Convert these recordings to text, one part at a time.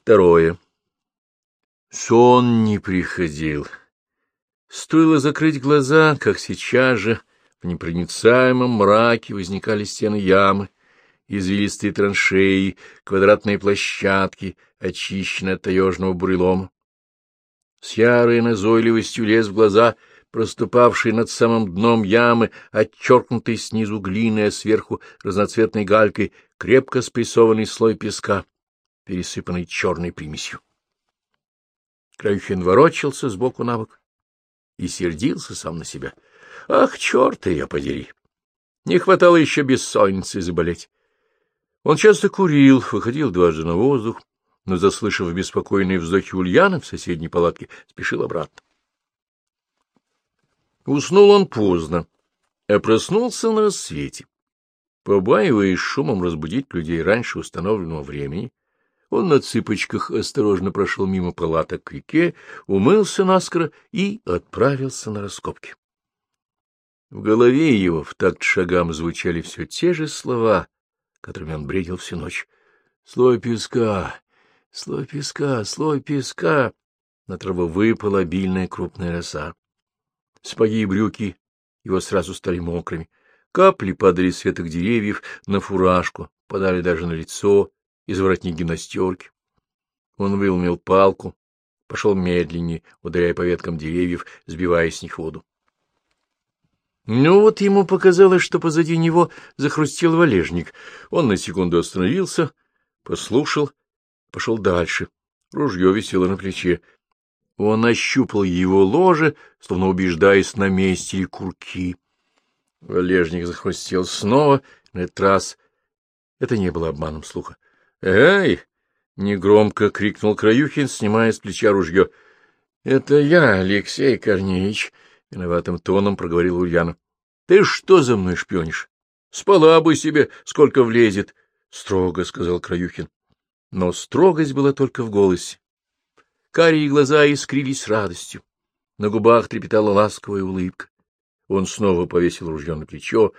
Второе. Сон не приходил. Стоило закрыть глаза, как сейчас же в непроницаемом мраке возникали стены ямы, извилистые траншеи, квадратные площадки, очищенные от таежного бурелома. С ярой назойливостью лез в глаза проступавший над самым дном ямы, отчеркнутый снизу глиной, а сверху разноцветной галькой, крепко спрессованный слой песка, пересыпанный черной примесью. Краюхин ворочался сбоку на бок и сердился сам на себя. Ах, черт я подери! Не хватало еще бессонницы заболеть. Он часто курил, выходил дважды на воздух, но, заслышав беспокойные вздохи Ульяны в соседней палатке, спешил обратно. Уснул он поздно, а проснулся на рассвете. Побаиваясь шумом разбудить людей раньше установленного времени, он на цыпочках осторожно прошел мимо палаток к реке, умылся наскоро и отправился на раскопки. В голове его в такт шагам звучали все те же слова, которыми он бредил всю ночь. «Слой песка! Слой песка! Слой песка!» На траву выпала обильная крупная роса. Спаги и брюки его сразу стали мокрыми. Капли падали с веток деревьев на фуражку, падали даже на лицо, из воротник гимнастерки. Он выломил палку, пошел медленнее, ударяя по веткам деревьев, сбивая с них воду. Ну вот ему показалось, что позади него захрустел валежник. Он на секунду остановился, послушал, пошел дальше. Ружье висело на плече. Он ощупал его ложе, словно убеждаясь, на месте ли курки. Валежник захрустел снова, на этот раз это не было обманом слуха. «Эй!» — негромко крикнул Краюхин, снимая с плеча ружье. «Это я, Алексей Корнеевич», — виноватым тоном проговорил Ульяна. «Ты что за мной шпионишь? Спала бы себе, сколько влезет», — строго сказал Краюхин. Но строгость была только в голосе. Карие глаза искрились радостью. На губах трепетала ласковая улыбка. Он снова повесил ружье на плечо,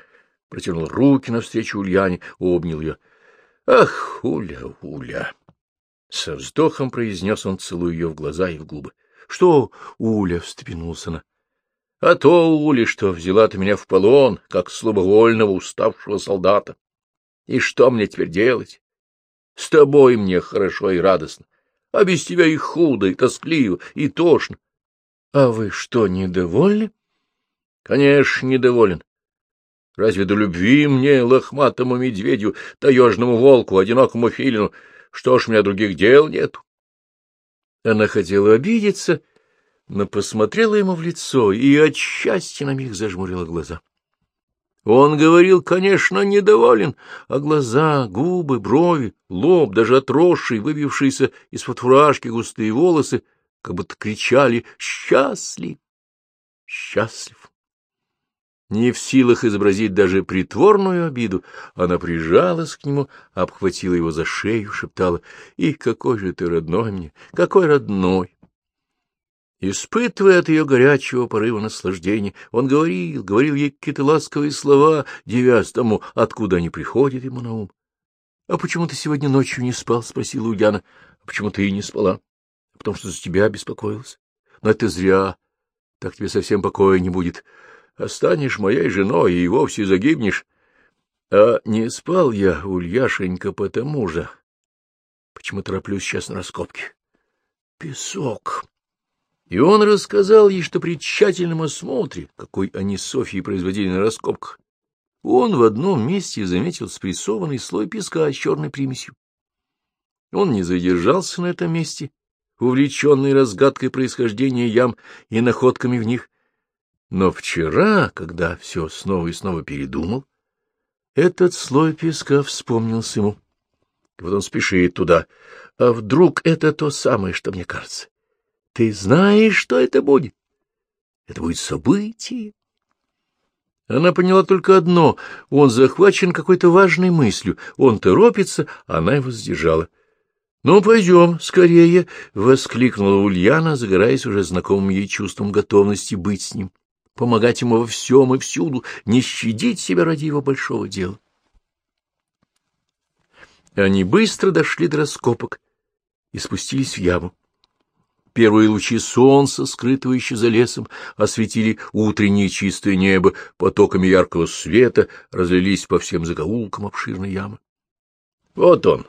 протянул руки навстречу Ульяне, обнял ее. Ах, Уля, Уля! Со вздохом произнес он, целуя ее в глаза и в губы. — Что, Уля? — встрепенулся она. — А то, Уля, что взяла ты меня в полон, как слабовольного уставшего солдата. И что мне теперь делать? С тобой мне хорошо и радостно, а без тебя и худо, и тоскливо, и тошно. — А вы что, недовольны? — Конечно, недоволен. Разве до любви мне, лохматому медведю, таежному волку, одинокому филину? Что ж, у меня других дел нету. Она хотела обидеться, но посмотрела ему в лицо и от счастья на миг зажмурила глаза. Он говорил, конечно, недоволен, а глаза, губы, брови, лоб, даже отросшие, выбившиеся из-под фуражки густые волосы, как будто кричали «Счастлив! Счастлив!» Не в силах изобразить даже притворную обиду, она прижалась к нему, обхватила его за шею, шептала, «И какой же ты родной мне, какой родной!» Испытывая от ее горячего порыва наслаждения, он говорил, говорил ей какие-то ласковые слова, девясь тому, откуда они приходят ему на ум. — А почему ты сегодня ночью не спал? — спросила Ульяна. — А почему ты и не спала? — Потому что за тебя беспокоилась. — Но это зря. Так тебе совсем покоя не будет. Останешь моей женой и вовсе загибнешь. А не спал я, Ульяшенька, потому же. Почему тороплюсь сейчас на раскопки? Песок. И он рассказал ей, что при тщательном осмотре, какой они с Софьей производили на раскопках, он в одном месте заметил спрессованный слой песка с черной примесью. Он не задержался на этом месте, увлеченный разгадкой происхождения ям и находками в них, но вчера, когда все снова и снова передумал, этот слой песка вспомнился ему. И вот он спешит туда. А вдруг это то самое, что мне кажется? Ты знаешь, что это будет? Это будет событие. Она поняла только одно — он захвачен какой-то важной мыслью, он торопится, она его сдержала. — Ну, пойдем, скорее! — воскликнула Ульяна, загораясь уже знакомым ей чувством готовности быть с ним помогать ему во всем и всюду, не щадить себя ради его большого дела. Они быстро дошли до раскопок и спустились в яму. Первые лучи солнца, скрытого еще за лесом, осветили утреннее чистое небо, потоками яркого света разлились по всем закоулкам обширной ямы. — Вот он,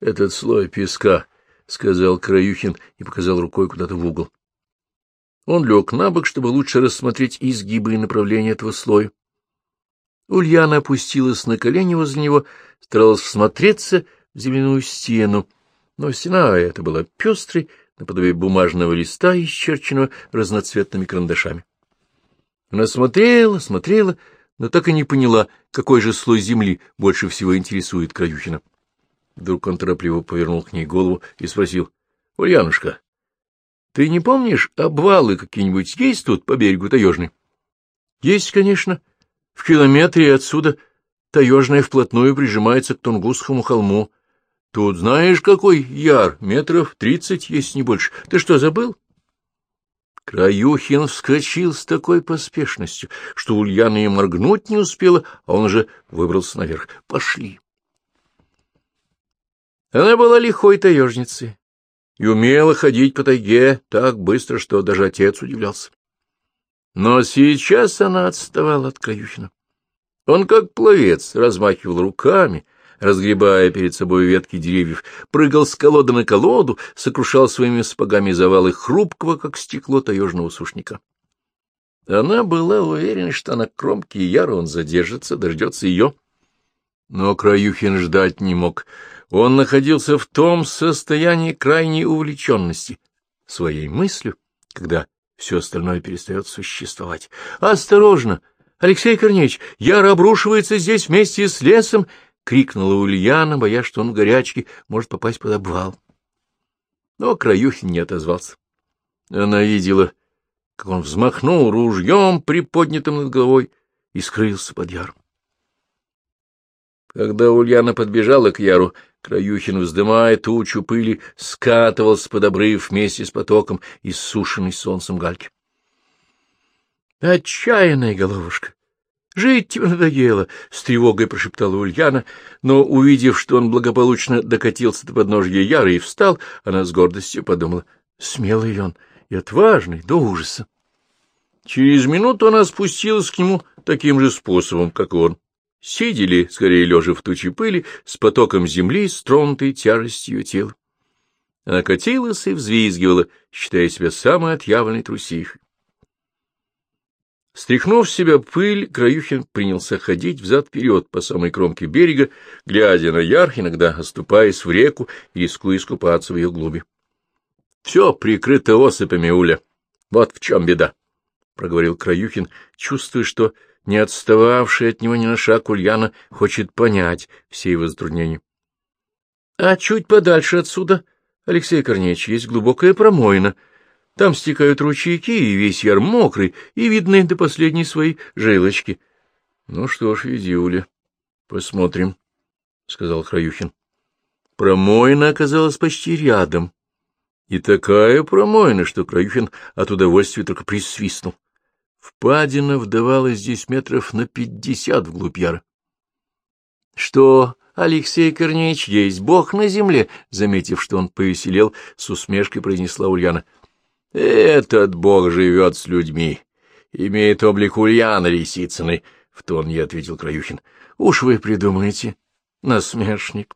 этот слой песка, — сказал Краюхин и показал рукой куда-то в угол. Он лег на бок, чтобы лучше рассмотреть изгибы и направления этого слоя. Ульяна опустилась на колени возле него, старалась всмотреться в земляную стену, но стена эта была пестрой, наподобие бумажного листа, исчерченного разноцветными карандашами. Она смотрела, смотрела, но так и не поняла, какой же слой земли больше всего интересует Краюхина. Вдруг он торопливо повернул к ней голову и спросил, — Ульянушка, ты не помнишь, обвалы какие-нибудь есть тут по берегу Таежной? — Есть, конечно. В километре отсюда Таежная вплотную прижимается к Тунгусскому холму. Тут знаешь, какой яр, метров тридцать, если не больше. Ты что, забыл? Краюхин вскочил с такой поспешностью, что Ульяна и моргнуть не успела, а он уже выбрался наверх. Пошли. Она была лихой таежницей и умела ходить по тайге так быстро, что даже отец удивлялся. Но сейчас она отставала от Краюхина. Он, как пловец, размахивал руками, разгребая перед собой ветки деревьев, прыгал с колоды на колоду, сокрушал своими спагами завалы хрупкого, как стекло таежного сушника. Она была уверена, что на кромке яра он задержится, дождется ее. Но Краюхин ждать не мог. Он находился в том состоянии крайней увлеченности своей мыслью, когда все остальное перестает существовать. «Осторожно! Алексей Корнеевич, яр обрушивается здесь вместе с лесом!» — крикнула Ульяна, боясь, что он в горячке может попасть под обвал. Но Краюхин не отозвался. Она видела, как он взмахнул ружьем, приподнятым над головой, и скрылся под яром. Когда Ульяна подбежала к яру, Краюхин, вздымая тучу пыли, скатывался под обрыв вместе с потоком иссушенной солнцем гальки. «Отчаянная головушка! Жить тебе надоело!» — с тревогой прошептала Ульяна, но, увидев, что он благополучно докатился до подножья Яры и встал, она с гордостью подумала, смелый он и отважный до ужаса. Через минуту она спустилась к нему таким же способом, как он сидели, скорее лежа в туче пыли, с потоком земли, стронутой тяжестью тела. Она катилась и взвизгивала, считая себя самой отъявленной трусихой. Стряхнув с себя пыль, Краюхин принялся ходить взад-вперед по самой кромке берега, глядя на яр, иногда оступаясь в реку и рискуя искупаться в ее глуби. — Все прикрыто осыпями, Уля. Вот в чем беда, — проговорил Краюхин, чувствуя, что не отстававшая от него ни на шаг Ульяна хочет понять все его затруднения. — А чуть подальше отсюда, Алексей Корнеевич, есть глубокая промоина. Там стекают ручейки, и весь яр мокрый, и видны до последней своей жилочки. — Ну что ж, иди, Уля, посмотрим, — сказал Храюхин. Промоина оказалась почти рядом. И такая промоина, что Краюхин от удовольствия только присвистнул. Впадина вдавалась здесь метров на пятьдесят вглубь яра. — Что, Алексей Корнеевич, есть Бог на земле? — заметив, что он повеселел, с усмешкой произнесла Ульяна. — Этот Бог живет с людьми, имеет облик Ульяны Лисицыной, — в тон ей ответил Краюхин. — Уж вы придумаете, насмешник.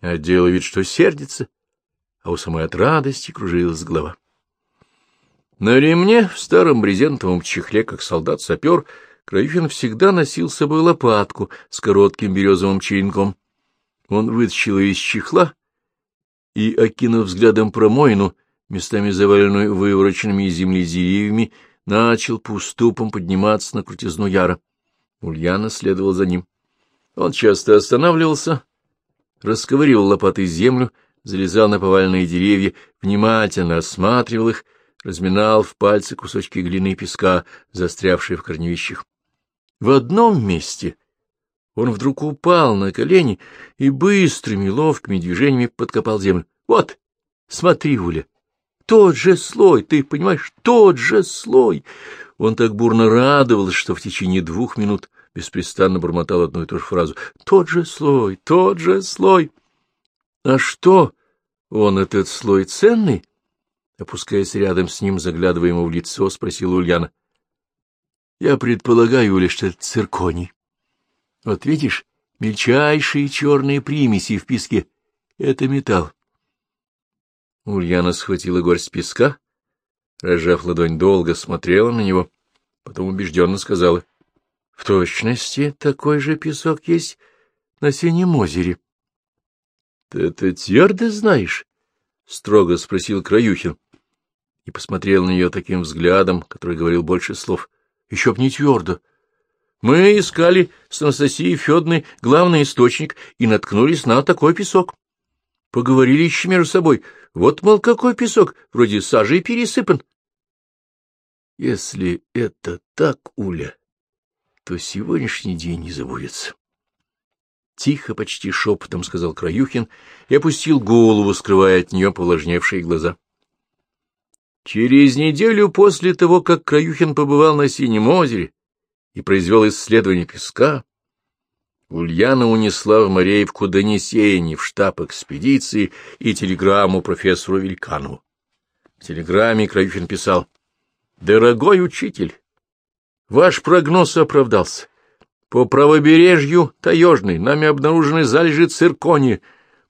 А дело ведь, что сердится, а у самой от радости кружилась голова. На ремне в старом брезентовом чехле, как солдат-сапер, Краюхин всегда носил с собой лопатку с коротким березовым черенком. Он вытащил ее из чехла и, окинув взглядом промоину, местами заваленную вывороченными из земли деревьями, начал по уступам подниматься на крутизну яра. Ульяна следовал за ним. Он часто останавливался, расковыривал лопатой землю, залезал на поваленные деревья, внимательно осматривал их, разминал в пальцы кусочки глины и песка, застрявшие в корневищах. В одном месте он вдруг упал на колени и быстрыми ловкими движениями подкопал землю. — Вот, смотри, Уля, тот же слой, ты понимаешь, тот же слой! Он так бурно радовался, что в течение двух минут беспрестанно бормотал одну и ту же фразу. — Тот же слой, тот же слой! — А что? — Он этот слой ценный? Опускаясь рядом с ним, заглядывая ему в лицо, спросил Ульяна. — Я предполагаю лишь, что это цирконий. Вот видишь, мельчайшие черные примеси в песке — это металл. Ульяна схватила горсть песка, разжав ладонь, долго смотрела на него, потом убежденно сказала. — В точности такой же песок есть на Синем озере. — Ты это твердо знаешь? — строго спросил Краюхин и посмотрел на нее таким взглядом, который говорил больше слов. — Еще б не твердо. Мы искали с Анастасией Федной главный источник и наткнулись на такой песок. Поговорили еще между собой. Вот, мол, какой песок, вроде сажей пересыпан. Если это так, Уля, то сегодняшний день не забудется. Тихо, почти шепотом сказал Краюхин и опустил голову, скрывая от нее повлажневшие глаза. Через неделю после того, как Краюхин побывал на Синем озере и произвел исследование песка, Ульяна унесла в Мореевку донесение в штаб экспедиции и телеграмму профессору Вельканову. В телеграмме Краюхин писал «Дорогой учитель, ваш прогноз оправдался. По правобережью Таежной нами обнаружены залежи циркония.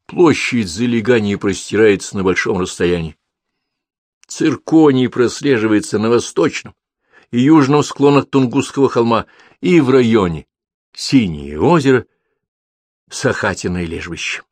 Площадь залегания простирается на большом расстоянии. Цирконий прослеживается на восточном и южном склонах Тунгусского холма и в районе Синее озеро, Сахатиное лежбище.